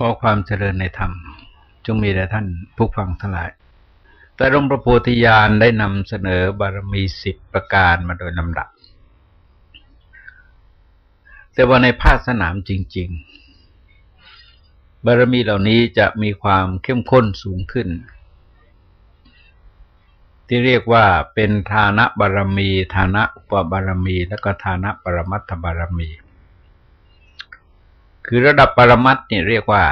ขอความเจริญในธรรม จงมีแด่ท่านผู้ฟังทั้งหลาย แต่หลวงพระโพธิญาณได้นำเสนอบารมีสิบประการมาโดยลำดับ แต่ว่าในภาคสนามจริง ๆ บารมีเหล่านี้จะมีความเข้มข้นสูงขึ้น ที่เรียกว่าเป็นฐานะบารมี ฐานะอุปบารมี และก็ฐานะปรมัตถบารมี คือระดับปรมัตเนี่ยเรียกว่า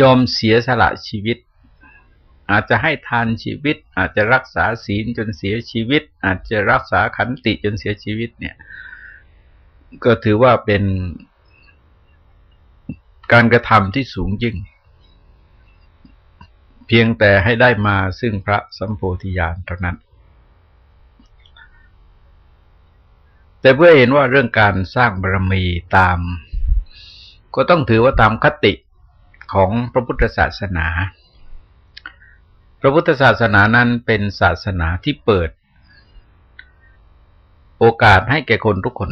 ยอมเสียสละชีวิต อาจจะให้ทานชีวิต อาจจะรักษาศีลจนเสียชีวิต อาจจะรักษาขันติจนเสียชีวิตเนี่ย ก็ถือว่าเป็นการกระทำที่สูงยิ่ง เพียงแต่ให้ได้มาซึ่งพระสัมโพธิญาณเท่านั้น แต่เพื่อเห็นว่าเรื่องการสร้างบารมีตาม ก็ต้องถือว่าตามคติของพระพุทธศาสนา พระพุทธศาสนานั้นเป็นศาสนาที่เปิด โอกาสให้แก่คนทุกคน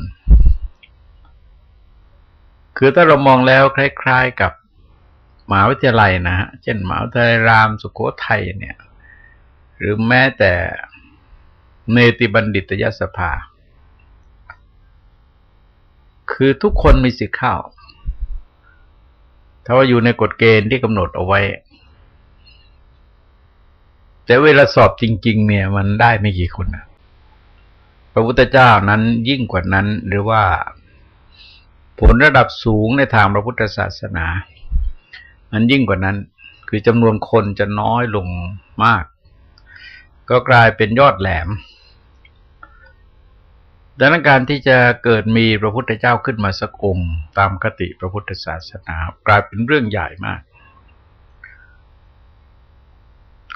คือถ้าเรามองแล้วคล้ายๆกับมหาวิทยาลัยนะฮะ เช่นมหาวิทยาลัยรามสุโขทัยเนี่ย หรือแม้แต่เนติบัณฑิตยสภา คือทุกคนมีสิทธิ์เข้า ถ้าว่าอยู่ในกฎเกณฑ์ที่กำหนดเอาไว้ แต่เวลาสอบจริง ๆ เนี่ยมันได้ไม่กี่คนนะพระพุทธเจ้านั้นยิ่งกว่านั้นหรือว่าผลระดับสูงในทางพระพุทธศาสนามันยิ่งกว่านั้น คือจำนวนคนจะน้อยลงมาก ก็กลายเป็นยอดแหลม ดังนั้นการที่จะเกิดมีพระพุทธเจ้าขึ้นมาสักองค์ตามคติพระพุทธศาสนากลายเป็นเรื่องใหญ่มาก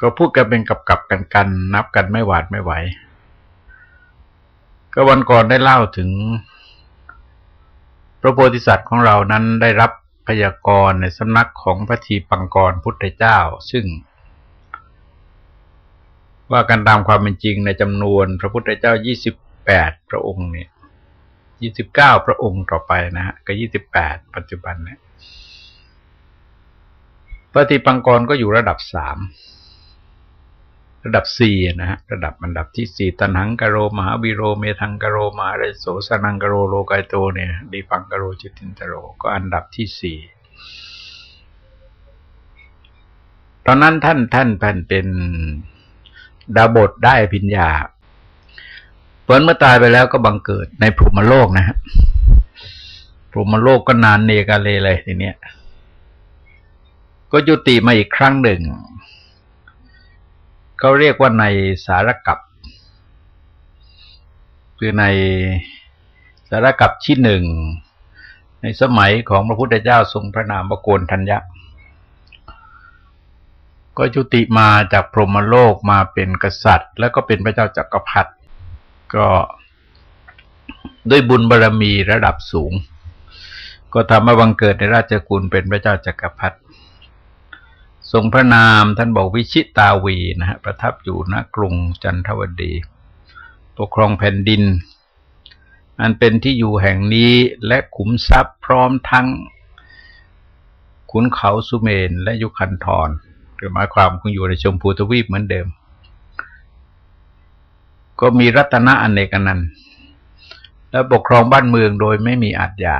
ก็พูดกันเป็นกับกับกันกันนับกันไม่หวาดไม่ไหว ก็วันก่อนได้เล่าถึง พระโพธิสัตว์ของเรานั้นได้รับพยากรณ์ในสำนักของพระทีปังกรพุทธเจ้า ซึ่ง ว่ากันตามความเป็นจริงในจำนวนพระพุทธเจ้ายี่สิบ แปดพระองค์เนี่ยยี่สิบเก้าพระองค์ต่อไปนะฮะก็ยี่สิบแปดปัจจุบันเนี่ยปฏิปังกรก็อยู่ระดับสามระดับสี่นะฮะระดับอันดับที่สี่ตันหังกโร มหาวิโรเมทังกโรมาเรโสสนังกโรโลกายโตเนี่ยดีปังกโรจิตินตโรก็อันดับที่สี่ตอนนั้นท่านท่านแผ่นเป็นดาบทได้พิญญา เพราะเมื่อตายไปแล้วก็บังเกิดในภูมิโลกนะฮะภูมิโลกก็นานเนกาเลเลยทีเนี้ย ก็จุติมาอีกครั้งหนึ่งเขาเรียกว่าในสารกับคือในสารกับที่หนึ่งในสมัยของพระพุทธเจ้าทรงพระนามบโกนทัญญะ ก็จุติมาจากพรหมโลกมาเป็นกษัตริย์ แล้วก็เป็นพระเจ้าจักรพรรดิ ก็ด้วยบุญบารรมีระดับสูง ก็ทำให้บังเกิดในราชกุลเป็นพระเจ้าจักรพรรดิทรงพระนามท่านบอกวิชิตาวีนะฮะประทับอยู่ณกรุงจันทวดี ปกครองแผ่นดิน อันเป็นที่อยู่แห่งนี้และขุมทรัพย์พร้อมทั้งขุนเขาสุเมนและยุคันธรคือหมายความคงอยู่ในชมพูทวีปเหมือนเดิม ก็มีรัตนะอนเนกนันต์และปกครองบ้านเมืองโดยไม่มีอาจยา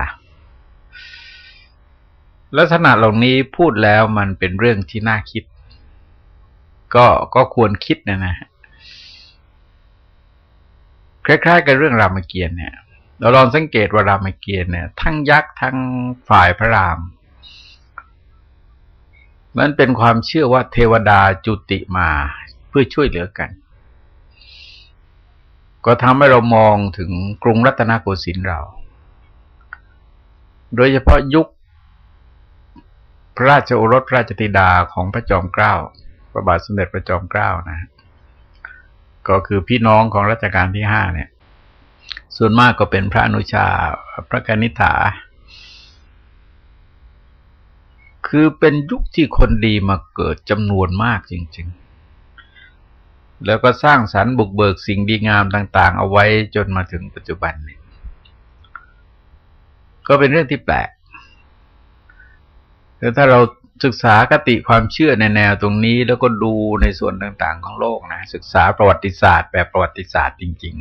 ลักษณะเหล่านี้พูดแล้วมันเป็นเรื่องที่น่าคิด ก็ก็ควรคิดนะนะคล้ายๆ กับเรื่องรามเกียรติเนี่ย เราลองสังเกตว่ารามเกียรติเนี่ย ทั้งยักษ์ทั้งฝ่ายพระราม มันเป็นความเชื่อว่าเทวดาจุติมาเพื่อช่วยเหลือกัน ก็ทำให้เรามองถึงกรุงรัตนโกสินทร์เรา โดยเฉพาะยุคพระราชโอรสราชธิดาของพระจอมเกล้าพระบาทสมเด็จพระจอมเกล้านะ ก็คือพี่น้องของรัชกาลที่ห้าเนี่ย ส่วนมากก็เป็นพระอนุชาพระกนิษฐา คือเป็นยุคที่คนดีมาเกิดจำนวนมากจริง ๆ แล้วก็สร้างสรรค์บุกเบิกสิ่งดีงามต่าง ๆ เอาไว้จนมาถึงปัจจุบันนี้ก็เป็นเรื่องที่แปลกแล้วถ้าเราศึกษาคติความเชื่อในแนวตรงนี้ แล้วก็ดูในส่วนต่าง ๆ ของโลกนะศึกษาประวัติศาสตร์แบบประวัติศาสตร์จริง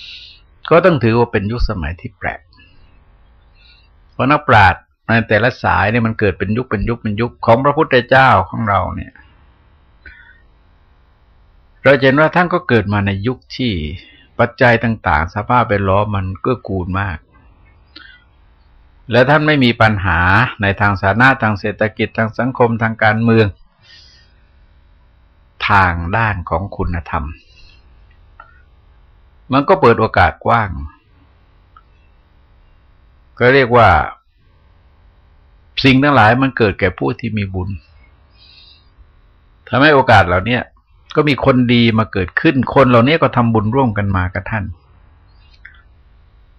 ๆ ก็ต้องถือว่าเป็นยุคสมัยที่แปลกเพราะนักปราชญ์ในแต่ละสายเนี่ยมันเกิดเป็นยุคเป็นยุคเป็นยุคของพระพุทธเจ้าของเราเนี่ย เราเห็นว่าท่านก็เกิดมาในยุคที่ปัจจัยต่าง ๆ สภาพเป็นล้อมันเกื้อกูลมาก และท่านไม่มีปัญหาในทางสาธารณะทางเศรษฐกิจทางสังคมทางการเมือง ทางด้านของคุณธรรม มันก็เปิดโอกาสกว้าง ก็เรียกว่า สิ่งทั้งหลายมันเกิดแก่ผู้ที่มีบุญทำให้โอกาสเหล่านี้ ก็มีคนดีมาเกิดขึ้น คนเหล่านี้ก็ทำบุญร่วมกันมากับท่าน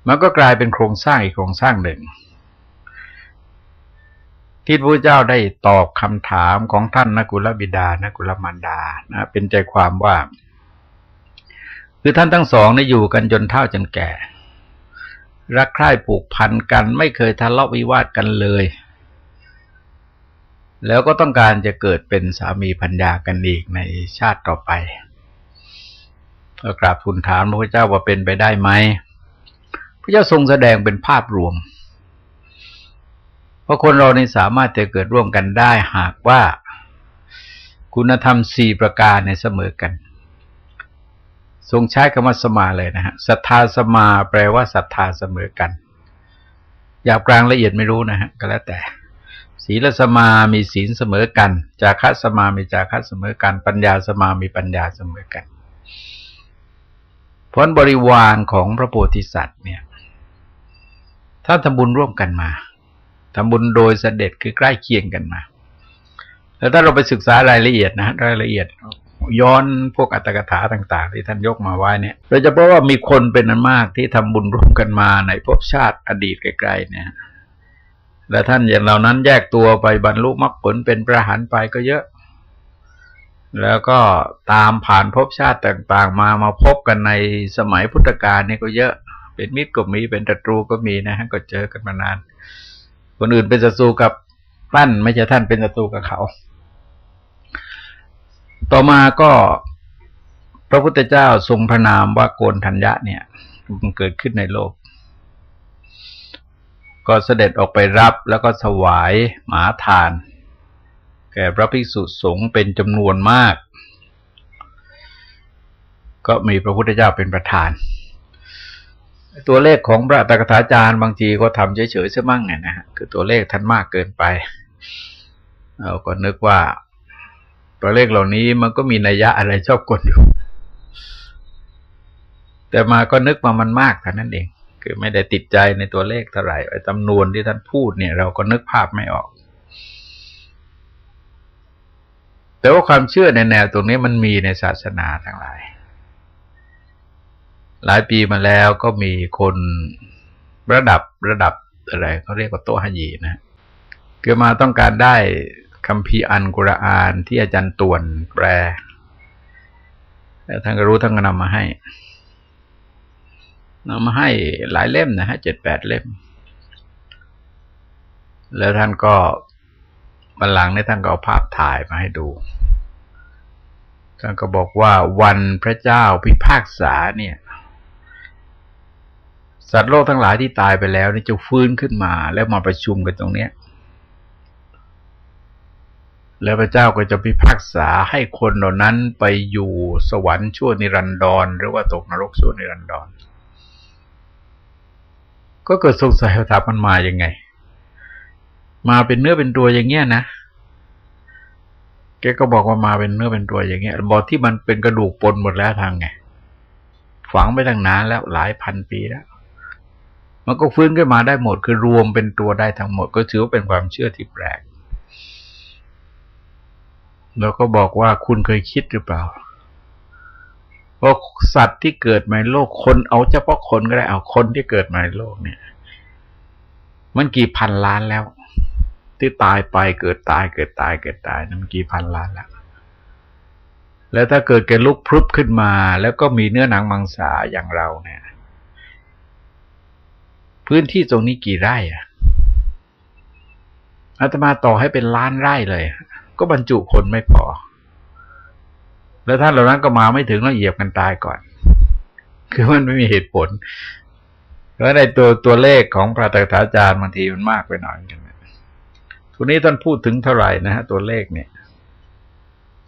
มันก็กลายเป็นโครงสร้างอีกโครงสร้างหนึ่ง ที่พระเจ้าได้ตอบคำถามของท่านนกุลบิดานกุลมารดานะเป็นใจความว่า คือท่านทั้งสองได้อยู่กันจนเท่าจนแก่ รักใคร่ผูกพันกัน ไม่เคยทะเลาะวิวาทกันเลย แล้วก็ต้องการจะเกิดเป็นสามีพัญญากันอีกในชาติต่อไปก็กราบทูลถามพระพุทธเจ้าว่าเป็นไปได้ไหมพระเจ้าทรงแสดงเป็นภาพรวม เพราะคนเราในสามารถจะเกิดร่วมกันได้หากว่า คุณธรรมสี่ประการในเสมอกัน ทรงใช้คำว่าสมาเลยนะฮะศรัทธาสมาแปลว่าศรัทธาเสมอกันอยากกลางละเอียดไม่รู้นะฮะก็แล้วแต่ ศีลสมามีศีลเสมอกัน จาคะสมามีจาคะเสมอกัน ปัญญาสมามีปัญญาเสมอกันผลบริวารของพระโพธิสัตว์เนี่ย ถ้าทำบุญร่วมกันมาทำบุญโดยเสด็จคือใกล้เคียงกันมาแล้วถ้าเราไปศึกษารายละเอียดนะรายละเอียด ย้อนพวกอัตถกถาต่าง ๆ ที่ท่านยกมาไว้เนี่ยโดยเฉพาะว่ามีคนเป็นอันมากที่ทำบุญร่วมกันมาในภพชาติอดีตไกลๆเนี่ย และท่านอย่างเหล่านั้นแยกตัวไปบรรลุมรรคผลเป็นพระหันไปก็เยอะ แล้วก็ตามผ่านภพชาติต่างๆ มามาพบกันในสมัยพุทธกาลนี่ก็เยอะ เป็นมิตรก็มีเป็นศัตรูก็มีนะฮะก็เจอกันมานาน คนอื่นเป็นศัตรูกับท่านไม่ใช่ท่านเป็นศัตรูกับเขา ต่อมาก็พระพุทธเจ้าทรงพระนามว่าโกนทัญญะเนี่ยมันเกิดขึ้นในโลก ก็เสด็จออกไปรับแล้วก็ถวายหมาทาน แก่พระภิกษุสงฆ์เป็นจำนวนมาก ก็มีพระพุทธเจ้าเป็นประธาน ตัวเลขของพระตกถาจารย์บางทีก็ทำเฉยๆซะมั่งไงนะฮะคือตัวเลขท่านมากเกินไปเราก็นึกว่าตัวเลขเหล่านี้มันก็มีนัยยะอะไรชอบกดอยู่ แต่มาก็นึกว่ามันมากเท่านั้นเอง คือไม่ได้ติดใจในตัวเลขเท่าไหร่ไอ้จำนวนที่ท่านพูดเนี่ย เราก็นึกภาพไม่ออก แต่ว่าความเชื่อในแนวตรงนี้มันมีในศาสนาทั้งหลาย หลายปีมาแล้วก็มีคนระดับระดับอะไรเขาเรียกว่าโตฮยีนะคือมาต้องการได้คำพีอันกุรอานที่อาจารย์ตวนแปลแล้วท่านก็รู้ท่านก็นำมาให้ นำมาให้หลายเล่มนะฮะเจ็ดแปดเล่ม แล้วท่านก็บันหลังในท่านก็เอาภาพถ่ายมาให้ดู ท่านก็บอกว่าวันพระเจ้าพิพากษาเนี่ย สัตว์โลกทั้งหลายที่ตายไปแล้วนี่จะฟื้นขึ้นมาแล้วมาประชุมกันตรงเนี้ยแล้วพระเจ้าก็จะพิพากษาให้คนเหล่านั้นไปอยู่สวรรค์ชั่วนิรันดรหรือว่าตกนรกชั่วนิรันดร ก็เกิดสงสัยว่าถามมันมาอย่างไง มาเป็นเนื้อเป็นตัวอย่างเงี้ยนะแกก็บอกว่ามาเป็นเนื้อเป็นตัวอย่างเงี้ยบอกที่มันเป็นกระดูกปนหมดแล้วทางไงฝังไปตั้งนานแล้วหลายพันปีแล้ว มันก็ฟื้นขึ้นมาได้หมด คือรวมเป็นตัวได้ทั้งหมด ก็ถือว่าเป็นความเชื่อที่แปลกแล้วก็บอกว่าคุณเคยคิดหรือเปล่า ว่าสัตว์ที่เกิดมาในโลกคนเอาเฉพาะคนก็ได้เอาคนที่เกิดมาในโลกเนี่ย มันกี่พันล้านแล้ว ที่ตายไปเกิดตายเกิดตายเกิดตายนั่นกี่พันล้านแล้วแล้วถ้าเกิดแกลุกพรุบขึ้นมา แล้วก็มีเนื้อหนังมังสาอย่างเราเนี่ย พื้นที่ตรงนี้กี่ไร่อะอาตมาต่อให้เป็นล้านไร่เลย ก็บรรจุคนไม่พอ แล้วท่านเหล่านั้นก็มาไม่ถึงแล้วเหยียบกันตายก่อน คือมันไม่มีเหตุผลแล้วในตัวตัวเลขของพระตถาจารย์บางทีมันมากไปหน่อยกันทุนี้ท่านพูดถึงเท่าไหร่นะฮะตัวเลขเนี่ย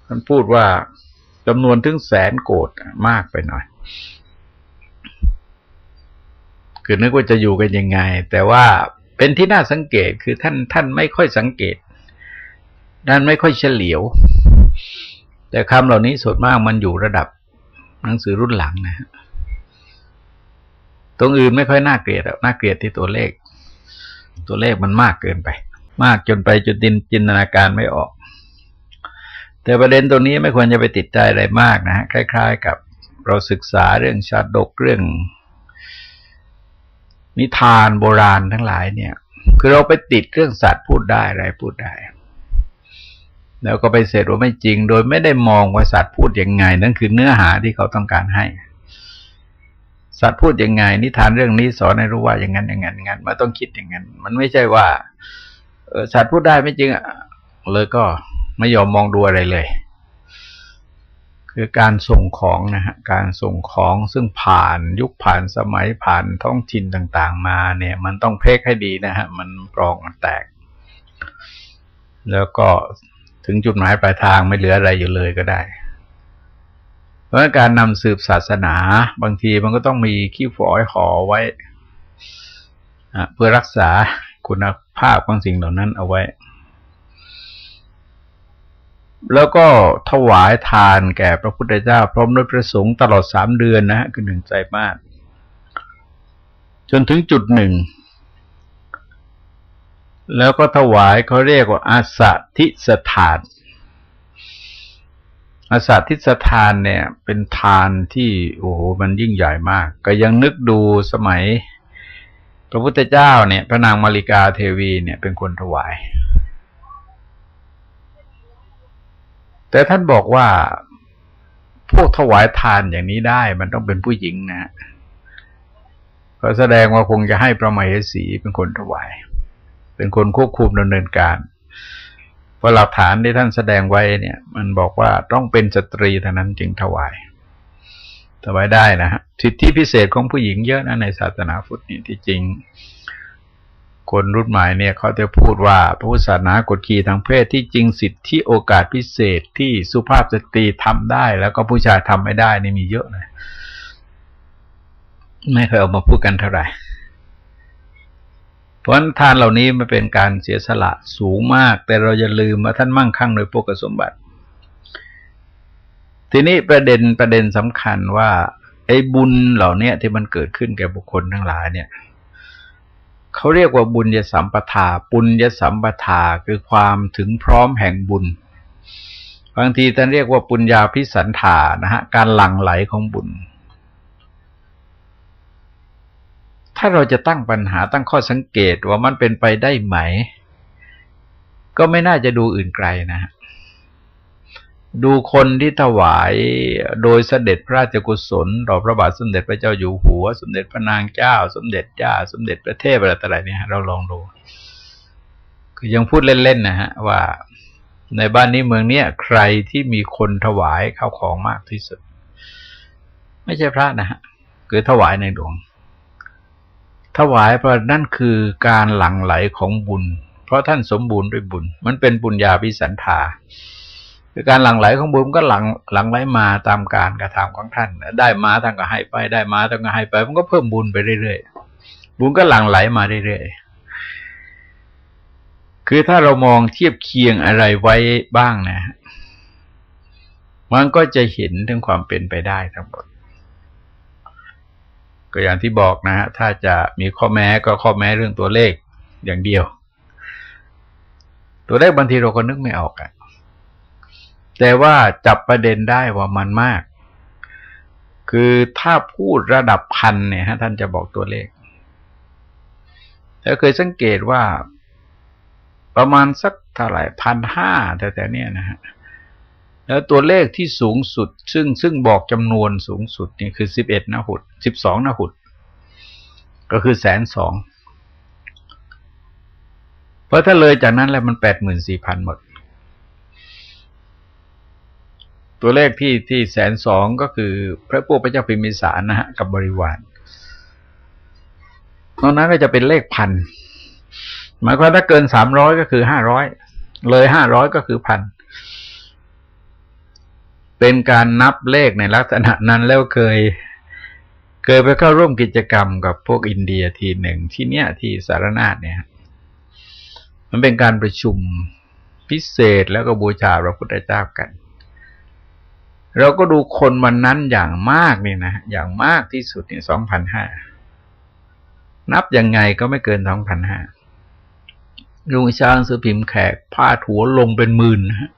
ท่านพูดว่าจำนวนถึงแสนโกดมากไปหน่อย คือนึกว่าจะอยู่กันยังไง แต่ว่าเป็นที่น่าสังเกตคือท่านท่านไม่ค่อยสังเกตท่านไม่ค่อยเฉลียว แต่คำเหล่านี้ส่วนมากมันอยู่ระดับหนังสือรุ่นหลังนะฮะตรงอื่นไม่ค่อยน่าเกลียดน่าเกลียดที่ตัวเลข ตัวเลขมันมากเกินไป มากจนไปจนดินจินตนาการไม่ออก แต่ประเด็นตรงนี้ไม่ควรจะไปติดใจอะไรมากนะฮะคล้าย ๆ กับเราศึกษาเรื่องชาดกเรื่องนิทานโบราณทั้งหลายเนี่ย คือเราไปติดเรื่องสัตว์พูดได้อะไรพูดได้ แล้วก็ไปเสร็จว่าไม่จริง โดยไม่ได้มองว่าสัตว์พูดยังไง นั่นคือเนื้อหาที่เขาต้องการให้ สัตว์พูดยังไง นิทานเรื่องนี้สอนให้รู้ว่าอย่างนั้นอย่างนั้นอย่างนั้นมันต้องคิดอย่างนั้น มันไม่ใช่ว่าสัตว์พูดได้ไม่จริงอะเลยก็ไม่ยอมมองดูอะไรเลย คือการส่งของนะฮะการส่งของซึ่งผ่านยุคผ่านสมัยผ่านท้องถิ่นต่างๆ มาเนี่ย มันต้องเพกให้ดีนะฮะมันปรองแตก แล้วก็ ถึงจุดหมายปลายทางไม่เหลืออะไรอยู่เลยก็ได้ เพราะการนำสืบศาสนาบางทีมันก็ต้องมีขี้ฝอยหอไว้ เพื่อรักษาคุณภาพของสิ่งเหล่านั้นเอาไว้ แล้วก็ถวายทานแก่พระพุทธเจ้า พร้อมด้วยประสงค์ตลอดสามเดือนนะฮะคือหนึ่งใจมาก จนถึงจุดหนึ่ง แล้วก็ถวายเขาเรียกว่าอาสาทิสถาน อาสาทิสถานเนี่ย เป็นทานที่โอ้โหมันยิ่งใหญ่มาก ก็ยังนึกดูสมัย พระพุทธเจ้าเนี่ย พระนางมาริกาเทวีเนี่ยเป็นคนถวาย แต่ท่านบอกว่าพวกถวายทานอย่างนี้ได้มันต้องเป็นผู้หญิงนะก็แสดงว่าคงจะให้พระมเหสีเป็นคนถวาย เป็นคนควบคุมดำเนินการเพราะหลักฐานที่ท่านแสดงไว้เนี่ย มันบอกว่าต้องเป็นสตรีเท่านั้นจึงถวายถวายได้นะฮะสิทธิพิเศษของผู้หญิงเยอะนะในศาสนาพุทธนี่ที่จริง คนรุ่นใหม่เนี่ยเขาจะพูดว่าพระพุทธศาสนากฎขี่ทางเพศที่จริงสิทธิโอกาสพิเศษที่สุภาพสตรีทำได้ แล้วก็ผู้ชายทำไม่ได้นี่มีเยอะนะไม่เคยออกมาพูดกันเท่าไหร่ ราะทานเหล่านี้มันเป็นการเสียสละสูงมาก แต่เราจะลืมว่าท่านมั่งคั่งโดยพวกสมบัติ ทีนี้ประเด็นประเด็นสำคัญว่า ไอ้บุญเหล่านี้ที่มันเกิดขึ้นแก่บุคคลทั้งหลายเนี่ยเขาเรียกว่าบุญยสัมปทาปุญญสัมปทาคือความถึงพร้อมแห่งบุญ บางทีท่านเรียกว่าปุญญาพิสันธานะฮะการหลั่งไหลของบุญ ถ้าเราจะตั้งปัญหาตั้งข้อสังเกตว่ามันเป็นไปได้ไหม ก็ไม่น่าจะดูอื่นไกลนะฮะดูคนที่ถวายโดยเสด็จพระราชกุศลต่อพระบาทสมเด็จพระเจ้าอยู่หัว สมเด็จพระนางเจ้า สมเด็จย่าสมเด็จพระเทพอะไรต่ออะไรเนี่ยเราลองดู คือยังพูดเล่นๆนะฮะว่าในบ้านนี้เมืองเนี้ยใครที่มีคนถวายข้าวของมากที่สุด ไม่ใช่พระนะฮะคือถวายในหลวง ถวายเพราะนั่นคือการหลั่งไหลของบุญ เพราะท่านสมบูรณ์ด้วยบุญ มันเป็นบุญญาพิสันธาคือการหลั่งไหลของบุญก็หลังหลังไหลมาตามการกระทำของท่าน ได้มาท่านก็ให้ไปได้มาท่านก็ให้ไป มันก็เพิ่มบุญไปเรื่อยๆบุญก็หลั่งไหลมาเรื่อยๆคือถ้าเรามองเทียบเคียงอะไรไว้บ้างนะ มันก็จะเห็นถึงความเป็นไปได้ทั้งหมด ก็อย่างที่บอกนะฮะถ้าจะมีข้อแม้ก็ข้อแม้เรื่องตัวเลขอย่างเดียว ตัวเลขบางทีเราก็นึกไม่ออกอะ่ะแต่ว่าจับประเด็นได้ว่ามันมาก คือถ้าพูดระดับพันเนี่ยฮะท่านจะบอกตัวเลขแล้วเคยสังเกตว่าประมาณสักเท่าไหร่พันห้าแต่แต่เนี้ยนะฮะ แล้วตัวเลขที่สูงสุด ซึ่งซึ่งบอกจำนวนสูงสุดนี่คือสิบเอ็ดนหุดสิบสองนหุด ก็คือแสนสองเพราะถ้าเลยจากนั้นแล้วมันแปดหมื่นสี่พันหมด ตัวเลขที่ที่แสนสองก็คือพระพวกพระเจ้าพิมพิสารนะฮะกับบริวารตรงนั้นก็จะเป็นเลขพันหมายความถ้าเกินสามร้อยก็คือห้าร้อยเลยห้าร้อยก็คือพัน เป็นการนับเลขในลักษณะนั้นแล้วเคย เคยไปเข้าร่วมกิจกรรมกับพวกอินเดียทีหนึ่งที่เนี้ยที่สารนาฏเนี่ย มันเป็นการประชุมพิเศษแล้วก็บูชาพระพุทธเจ้ากัน เราก็ดูคนวันนั้นอย่างมากนี่นะอย่างมากที่สุดเนี่ยสองพันห้านับยังไงก็ไม่เกินสองพันห้าลุงช้างสือพิมพ์แขกพาดหัวลงเป็นหมื่นฮะ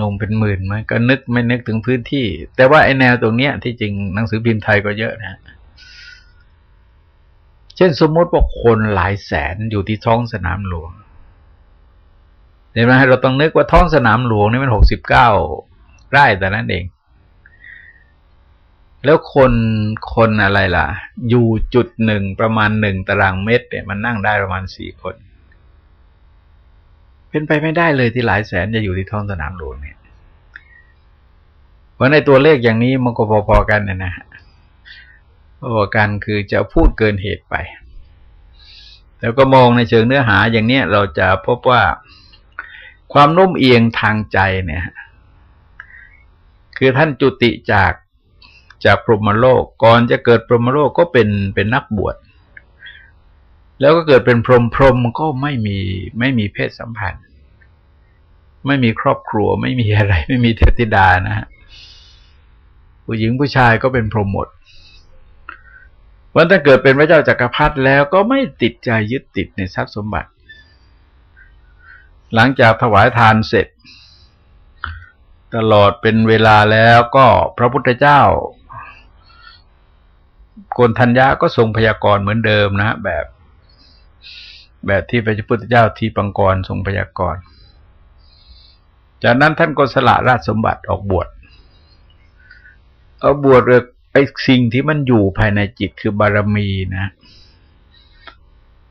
ลงเป็นหมื่นมันก็นึกไม่นึกถึงพื้นที่ แต่ว่าไอแนวตรงเนี้ย ที่จริงหนังสือพิมพ์ไทยก็เยอะนะ เช่นสมมติว่าคนหลายแสนอยู่ที่ท้องสนามหลวงเห็นไหมเราต้องนึกว่าท้องสนามหลวงนี่มันหกสิบเก้าไร่แต่นั้นเอง แล้วคนคนอะไรล่ะ อยู่จุดหนึ่งประมาณหนึ่งตารางเมตรเนี่ยมันนั่งได้ประมาณสี่คน เป็นไปไม่ได้เลยที่หลายแสนจะอยู่ที่ท้องสนามหลวงเนี่ยเพราะในตัวเลขอย่างนี้มันก็พอๆกันนะนะพอๆกันคือจะพูดเกินเหตุไป แล้วก็มองในเชิงเนื้อหาอย่างเนี้ยเราจะพบว่าความนุ่มเอียงทางใจเนี่ย คือท่านจุติจากจากพรหมโลก ก่อนจะเกิดพรหมโลกก็เป็นเป็นนักบวช แล้วก็เกิดเป็นพรหมพรหมก็ไม่มีไม่มีเพศสัมพันธ์ ไม่มีครอบครัวไม่มีอะไร ไม่มีเทพธิดานะฮะผู้หญิงผู้ชายก็เป็นพรหมหมดวันถ้าเกิดเป็นพระเจ้าจากักรพรรดิแล้วก็ไม่ติดใจยึดติดในทรัพย์สมบัติ หลังจากถวายทานเสร็จ ตลอดเป็นเวลาแล้วก็พระพุทธเจ้าโกนทัญญาก็ทรงพยากรณ์เหมือนเดิมนะแบบ แบบที่พระพุทธเจ้าที่ปังกรทรงพยากรณ์จากนั้นท่านก็สละราชสมบัติออกบวชเอาบวชเลยไอ้สิ่งที่มันอยู่ภายในจิตคือบารมีนะ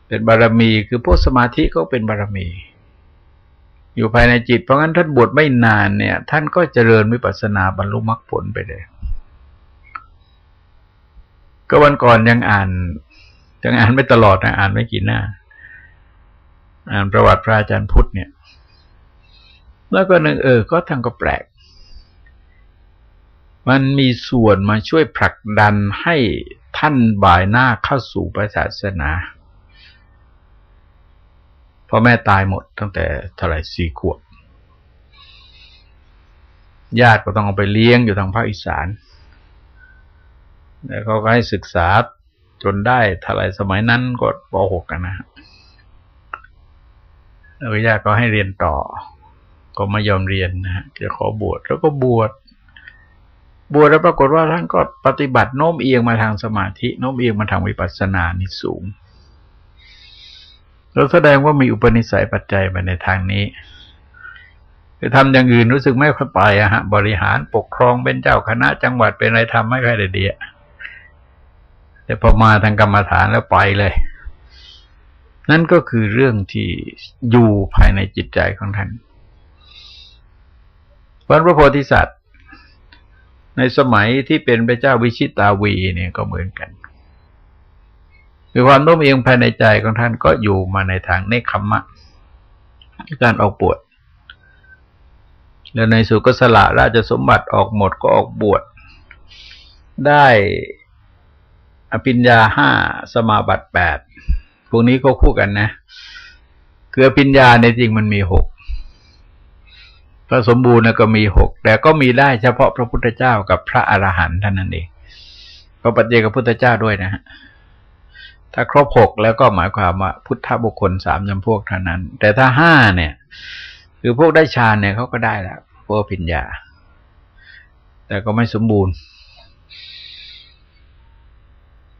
เป็นบารมีคือพวกสมาธิก็เป็นบารมี อยู่ภายในจิตเพราะงั้นท่านบวชไม่นานเนี่ย ท่านก็เจริญวิปัสสนาบรรลุมรรคผลไปเลยก็วันก่อนยังอ่านยังอ่านไม่ตลอดนะอ่านไม่กี่หน้า อ่านประวัติพระอาจารย์พุทธเนี่ย แล้วก็นึกเออ ก็ทางก็แปลก มันมีส่วนมาช่วยผลักดันให้ท่านบ่ายหน้าเข้าสู่พระศาสนาพ่อแม่ตายหมดตั้งแต่เท่าไรสี่ขวบญาติก็ต้องเอาไปเลี้ยงอยู่ทางภาคอีสาน แล้วเขาก็ให้ศึกษาจนได้ทลายสมัยนั้นก็ป .6 กันนะ แล้วญาติก็ให้เรียนต่อ ก็ไม่ยอมเรียนนะฮะจะขอบวชแล้วก็บวชบวชแล้วปรากฏว่าท่านก็ปฏิบัติโน้มเอียงมาทางสมาธิโน้มเอียงมาทางวิปัสสนานี่สูงแล้วแสดงว่ามีอุปนิสัยปัจจัยมาในทางนี้ไปทำอย่างอื่นรู้สึกไม่ค่อยไปอะฮะ บริหารปกครองเป็นเจ้าคณะ จังหวัดเป็นอะไรทำไม่ค่อยได้ดีอะแต่พอมาทางกรรมฐานแล้วไปเลย นั่นก็คือเรื่องที่อยู่ภายในจิตใจของท่านวันพระโพธิสัตว์ ในสมัยที่เป็นพระเจ้าวิชิตาวีเนี่ยก็เหมือนกันคือความโน้มเอียงภายในใจของท่านก็อยู่มาในทางเนคขมะการออกบวชแล้วในสุกสละราชสมบัติออกหมดก็ออกบวชได้อภิญญาห้าสมาบัติแปด พวกนี้ก็คู่กันนะคืออภิญญาในจริงมันมีหกพระสมบูรณ์ก็มีหกแต่ก็มีได้เฉพาะพระพุทธเจ้ากับพระอรหันต์ท่านนั้นเองพระปัจเจกพุทธเจ้าด้วยนะฮะถ้าครบหกแล้วก็หมายความว่า พุทธบุคคลสามจำพวกเท่านั้น แต่ถ้าห้าเนี่ย คือพวกได้ฌานเนี่ยเขาก็ได้แล้วพวกปิญญา แต่ก็ไม่สมบูรณ์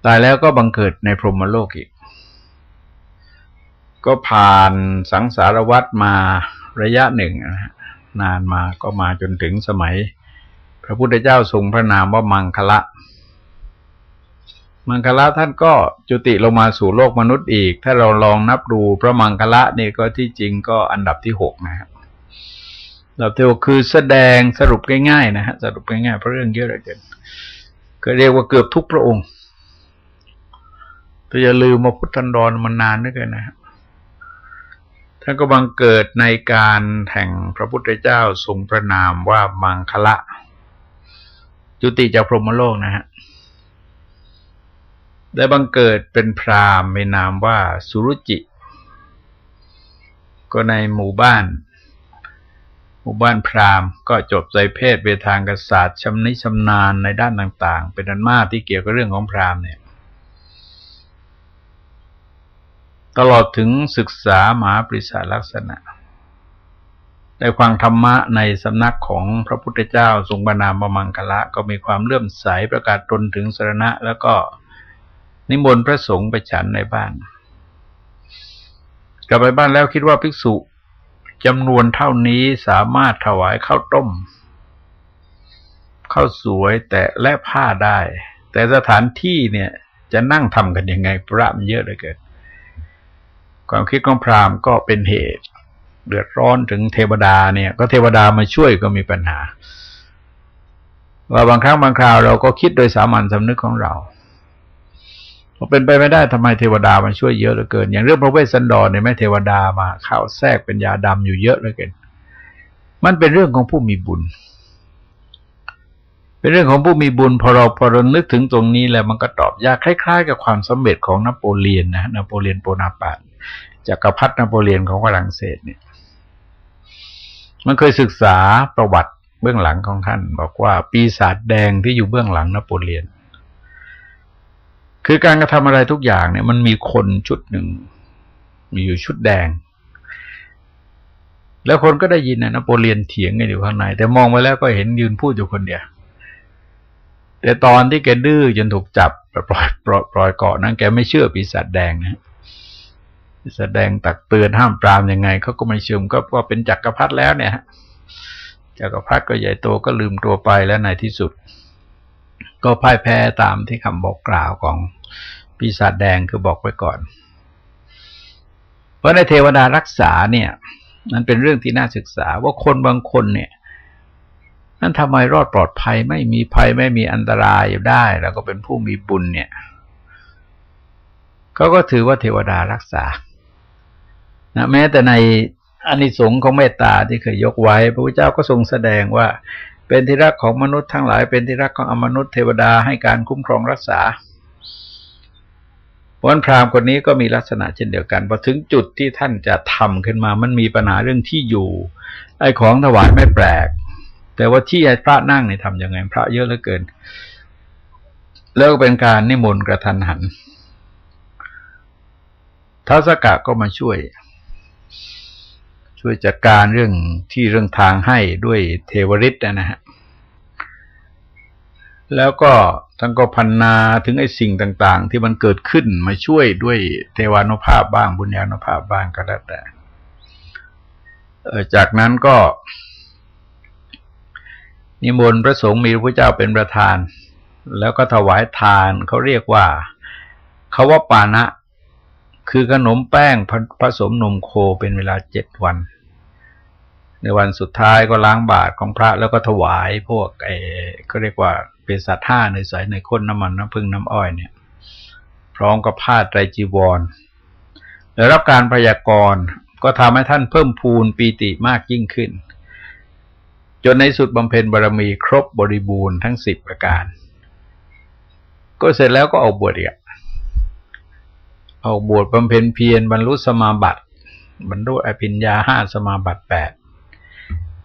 ตายแล้วก็บังเกิดในพรหมโลกอีก ก็ผ่านสังสารวัตรมาระยะหนึ่งนะนานมาก็มาจนถึงสมัย พระพุทธเจ้าทรงพระนามว่ามังคละ มังคละท่านก็จุติลงมาสู่โลกมนุษย์อีก ถ้าเราลองนับดูพระมังคละนี่ก็ที่จริงก็อันดับที่หกนะครับอันดับที่หกคือแสดงสรุปง่ายๆนะฮะสรุปง่ายๆเพราะเรื่องเยอะเหลือเกินก็เรียกว่าเกือบทุกพระองค์แต่อย่าลืมมาพุทธันดรมันนานด้วยกันนะครับ ท่านก็บังเกิดในการแห่งพระพุทธเจ้าทรงประนามว่ามังคละ จุติจากพรหมโลกนะฮะ ได้บังเกิดเป็นพราหมณ์ในนามว่าสุรุจิ ก็ในหมู่บ้าน หมู่บ้านพราหมณ์ก็จบใจเพศเวทางกษัตริย์ชำนิชำนาญในด้านต่าง ๆ เป็นอันมากที่เกี่ยวกับเรื่องของพราหมณ์เนี่ย ตลอดถึงศึกษามหาปริศาลักษณะในความธรรมะในสำนักของพระพุทธเจ้าทรงบรรณามมังคละ ก็มีความเลื่อมใสประกาศตนถึงสรณะ แล้วก็นิมนต์พระสงฆ์ไปฉันในบ้าน กลับไปบ้านแล้วคิดว่าภิกษุจำนวนเท่านี้สามารถถวายข้าวต้มข้าวสวยแต่และผ้าได้ แต่สถานที่เนี่ยจะนั่งทำกันยังไงพระมันเยอะเลยเกิด ความคิดของพราหมณ์ก็เป็นเหตุ เดือดร้อนถึงเทวดาเนี่ย ก็เทวดามาช่วยก็มีปัญหา ว่าบางครั้งบางคราวเราก็คิดโดยสามัญสำนึกของเราพอเป็นไปไม่ได้ทำไมเทวดามาช่วยเยอะเหลือเกิน อย่างเรื่องพระเวสสันดรเนี่ยแม่เทวดามาเข้าแทรกเป็นยาดำอยู่เยอะเหลือเกิน มันเป็นเรื่องของผู้มีบุญ เป็นเรื่องของผู้มีบุญพอเราพอเรานึกถึงตรงนี้แล้วมันก็ตอบยากคล้าย ๆ กับความสำเร็จของนโปเลียนนะนโปเลียนโปนาปาต จักรพรรดินโปเลียนของฝรั่งเศสเนี่ย มันเคยศึกษาประวัติเบื้องหลังของท่าน บอกว่าปีศาจแดงที่อยู่เบื้องหลังนโปเลียน คือการกระทำอะไรทุกอย่างเนี่ย มันมีคนชุดหนึ่ง มีอยู่ชุดแดง แล้วคนก็ได้ยินนะนโปเลียนเถียงกันอยู่ข้างใน แต่มองไปแล้วก็เห็นยืนพูดอยู่คนเดียวแต่ตอนที่แกดื้อจนถูกจับปล่อยปล่อยปล่อยเกาะนั้นแกไม่เชื่อปีศาจแดงนะ แสดงตักเตือนห้ามปรามยังไงเขาก็ไม่เชื่อมก็ว่าเป็นจักรพรรดิแล้วเนี่ยจักรพรรดิก็ใหญ่โตก็ลืมตัวไปแล้วในที่สุด ก็พ่ายแพ้ตามที่คำบอกกล่าวของปีศาจแดงคือบอกไว้ก่อน เพราะในเทวดารักษาเนี่ยนั้นเป็นเรื่องที่น่าศึกษาว่าคนบางคนเนี่ยนั้นทำไมรอดปลอดภัยไม่มีภัยไม่มีอันตรายอยู่ได้ แล้วก็เป็นผู้มีบุญเนี่ยเขาก็ถือว่าเทวดารักษา นะแม้แต่ในอานิสงส์ของเมตตาที่เคยยกไว้ พระพุทธเจ้าก็ทรงแสดงว่า เป็นที่รักของมนุษย์ทั้งหลาย เป็นที่รักของอมนุษย์เทวดาให้การคุ้มครองรักษาวันพราหมณ์คนนี้ก็มีลักษณะเช่นเดียวกันพอถึงจุดที่ท่านจะทำขึ้นมา มันมีปัญหาเรื่องที่อยู่ ไอ้ของถวายไม่แปลก แต่ว่าที่ไอ้พระนั่งเนี่ยทำยังไง พระเยอะเหลือเกิน แล้วก็เป็นการนิมนต์กระทันหันท้าสกะก็มาช่วย ช่วยจัดการเรื่องที่เรื่องทางให้ด้วยเทวริษนะฮะแล้วก็ท่านก็พันนาถึงไอ้สิ่งต่าง ๆ ที่มันเกิดขึ้นมาช่วยด้วยเทวานุภาพบ้างบุญญาณุภาพบ้างก็แล้วแต่จากนั้นก็ นิมนต์พระสงฆ์มีพระเจ้าเป็นประธาน แล้วก็ถวายทานเขาเรียกว่าเขาว่าปานะ คือขนมแป้งผสมนมโคเป็นเวลาเจ็ดวัน ในวันสุดท้ายก็ล้างบาตรของพระแล้วก็ถวายพวกไอ้ก็เรียกว่าเป็นสัตว์ห้าในสายในข้นน้ำมันน้ำพึ่งน้ำอ้อยเนี่ย พร้อมกับผ้าไตรจีวรได้รับการพยากรณ์ก็ทำให้ท่านเพิ่มพูนปีติมากยิ่งขึ้น จนในสุดบำเพ็ญบารมีครบบริบูรณ์ทั้งสิบประการ ก็เสร็จแล้วก็เอาบวชอีก ออกบวชบำเพ็ญเพียรบรรลุสมาบัติบรรลุอภิญญาห้าสมาบัติแปด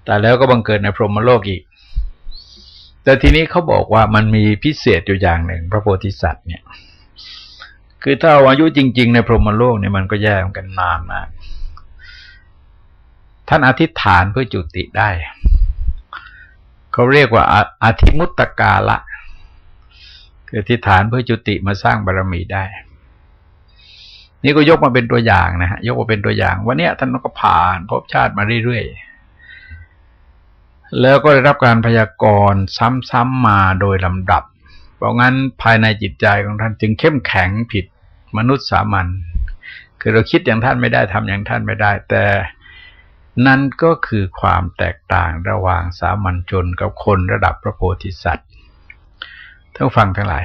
แต่แล้วก็บังเกิดในพรหมโลกอีก แต่ทีนี้เขาบอกว่ามันมีพิเศษอยู่อย่างหนึ่ง พระโพธิสัตว์เนี่ย คือถ้าอายุจริง ๆ ในพรหมโลกเนี่ยมันก็แย่กันนานมากท่านอธิษฐานเพื่อจุติได้ เขาเรียกว่าอธิมุตตกาละ คืออธิษฐานเพื่อจุติมาสร้างบารมีได้ นี่ก็ยกมาเป็นตัวอย่างนะฮะยกมาเป็นตัวอย่าง วันเนี้ยท่านก็ผ่านพบชาติมาเรื่อยๆ แล้วก็ได้รับการพยากรณ์ซ้ำๆมาโดยลำดับ เพราะงั้นภายในจิตใจของท่านจึงเข้มแข็งผิดมนุษย์สามัญคือเราคิดอย่างท่านไม่ได้ทำอย่างท่านไม่ได้ แต่นั่นก็คือความแตกต่างระหว่างสามัญชนกับคนระดับพระโพธิสัตว์ทั้งฟังทั้งหลาย